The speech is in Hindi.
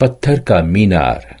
पत्थर का मीनार।